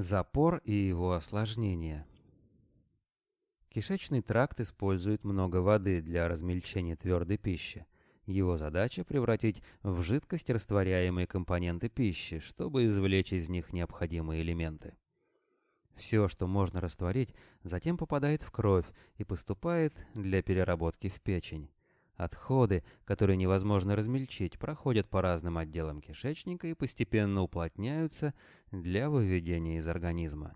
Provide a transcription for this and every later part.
Запор и его осложнения. Кишечный тракт использует много воды для размельчения твердой пищи. Его задача превратить в жидкость растворяемые компоненты пищи, чтобы извлечь из них необходимые элементы. Все, что можно растворить, затем попадает в кровь и поступает для переработки в печень. Отходы, которые невозможно размельчить, проходят по разным отделам кишечника и постепенно уплотняются для выведения из организма.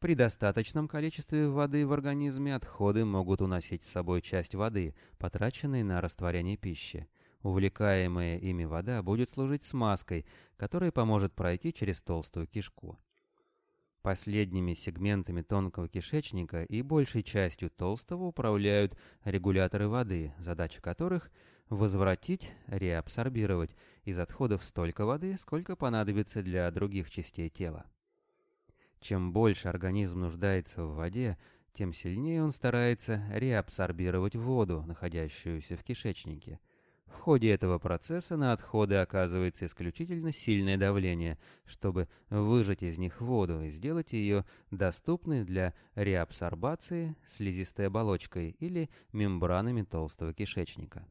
При достаточном количестве воды в организме отходы могут уносить с собой часть воды, потраченной на растворение пищи. Увлекаемая ими вода будет служить смазкой, которая поможет пройти через толстую кишку. Последними сегментами тонкого кишечника и большей частью толстого управляют регуляторы воды, задача которых – возвратить, реабсорбировать из отходов столько воды, сколько понадобится для других частей тела. Чем больше организм нуждается в воде, тем сильнее он старается реабсорбировать воду, находящуюся в кишечнике – ходе этого процесса на отходы оказывается исключительно сильное давление, чтобы выжать из них воду и сделать ее доступной для реабсорбации слизистой оболочкой или мембранами толстого кишечника.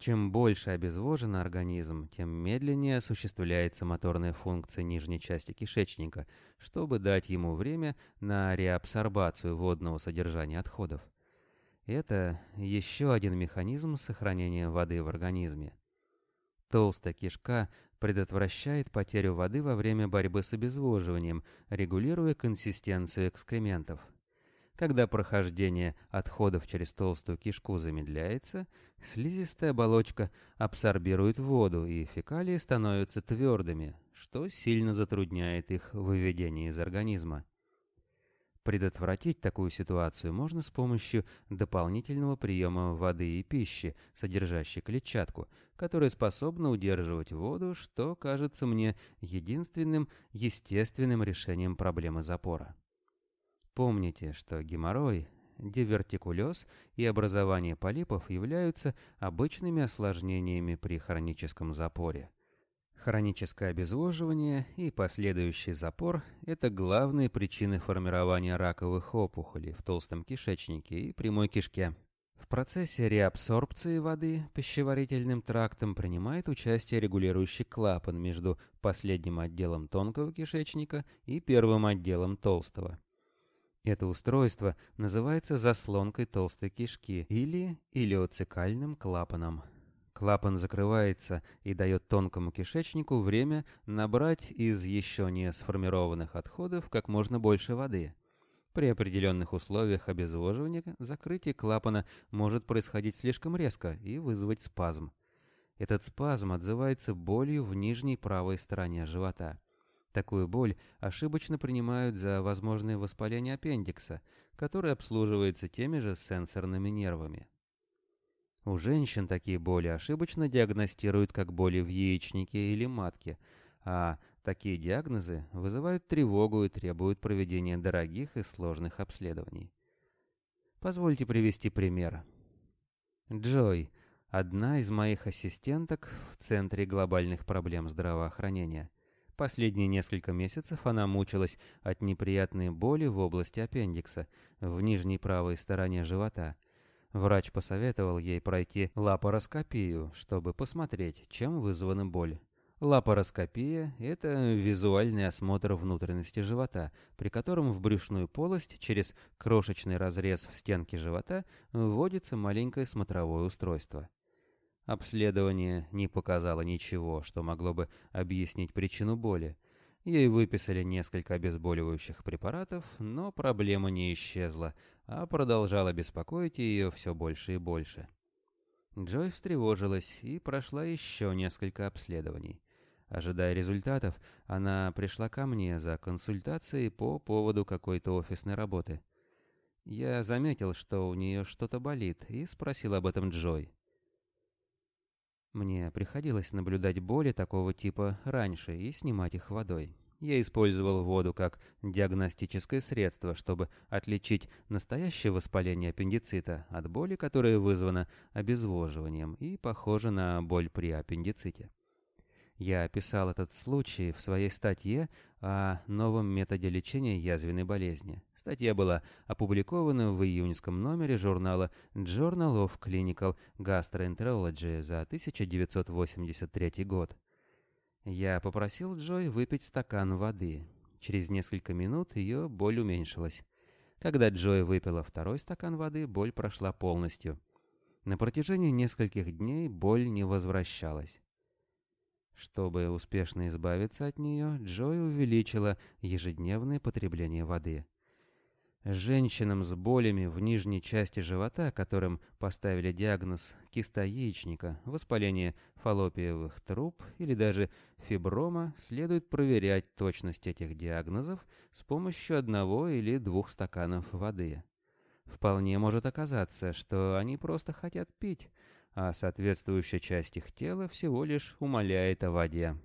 Чем больше обезвожен организм, тем медленнее осуществляется моторная функция нижней части кишечника, чтобы дать ему время на реабсорбацию водного содержания отходов. Это еще один механизм сохранения воды в организме. Толстая кишка предотвращает потерю воды во время борьбы с обезвоживанием, регулируя консистенцию экскрементов. Когда прохождение отходов через толстую кишку замедляется, слизистая оболочка абсорбирует воду, и фекалии становятся твердыми, что сильно затрудняет их выведение из организма. Предотвратить такую ситуацию можно с помощью дополнительного приема воды и пищи, содержащей клетчатку, которая способна удерживать воду, что кажется мне единственным естественным решением проблемы запора. Помните, что геморрой, дивертикулез и образование полипов являются обычными осложнениями при хроническом запоре – Хроническое обезвоживание и последующий запор – это главные причины формирования раковых опухолей в толстом кишечнике и прямой кишке. В процессе реабсорбции воды пищеварительным трактом принимает участие регулирующий клапан между последним отделом тонкого кишечника и первым отделом толстого. Это устройство называется заслонкой толстой кишки или илиоцикальным клапаном. Клапан закрывается и дает тонкому кишечнику время набрать из еще не сформированных отходов как можно больше воды. При определенных условиях обезвоживания закрытие клапана может происходить слишком резко и вызвать спазм. Этот спазм отзывается болью в нижней правой стороне живота. Такую боль ошибочно принимают за возможное воспаление аппендикса, которое обслуживается теми же сенсорными нервами. У женщин такие боли ошибочно диагностируют как боли в яичнике или матке, а такие диагнозы вызывают тревогу и требуют проведения дорогих и сложных обследований. Позвольте привести пример. Джой, одна из моих ассистенток в Центре глобальных проблем здравоохранения. Последние несколько месяцев она мучилась от неприятной боли в области аппендикса, в нижней правой стороне живота – Врач посоветовал ей пройти лапароскопию, чтобы посмотреть, чем вызвана боль. Лапароскопия – это визуальный осмотр внутренности живота, при котором в брюшную полость через крошечный разрез в стенке живота вводится маленькое смотровое устройство. Обследование не показало ничего, что могло бы объяснить причину боли. Ей выписали несколько обезболивающих препаратов, но проблема не исчезла, а продолжала беспокоить ее все больше и больше. Джой встревожилась и прошла еще несколько обследований. Ожидая результатов, она пришла ко мне за консультацией по поводу какой-то офисной работы. Я заметил, что у нее что-то болит, и спросил об этом Джой. Мне приходилось наблюдать боли такого типа раньше и снимать их водой. Я использовал воду как диагностическое средство, чтобы отличить настоящее воспаление аппендицита от боли, которая вызвана обезвоживанием и похожа на боль при аппендиците. Я описал этот случай в своей статье о новом методе лечения язвенной болезни. Статья была опубликована в июньском номере журнала Journal of Clinical Gastroenterology за 1983 год. Я попросил Джой выпить стакан воды. Через несколько минут ее боль уменьшилась. Когда Джой выпила второй стакан воды, боль прошла полностью. На протяжении нескольких дней боль не возвращалась. Чтобы успешно избавиться от нее, Джой увеличила ежедневное потребление воды. Женщинам с болями в нижней части живота, которым поставили диагноз киста яичника, воспаление фаллопиевых труб или даже фиброма, следует проверять точность этих диагнозов с помощью одного или двух стаканов воды. Вполне может оказаться, что они просто хотят пить, а соответствующая часть их тела всего лишь умоляет о воде.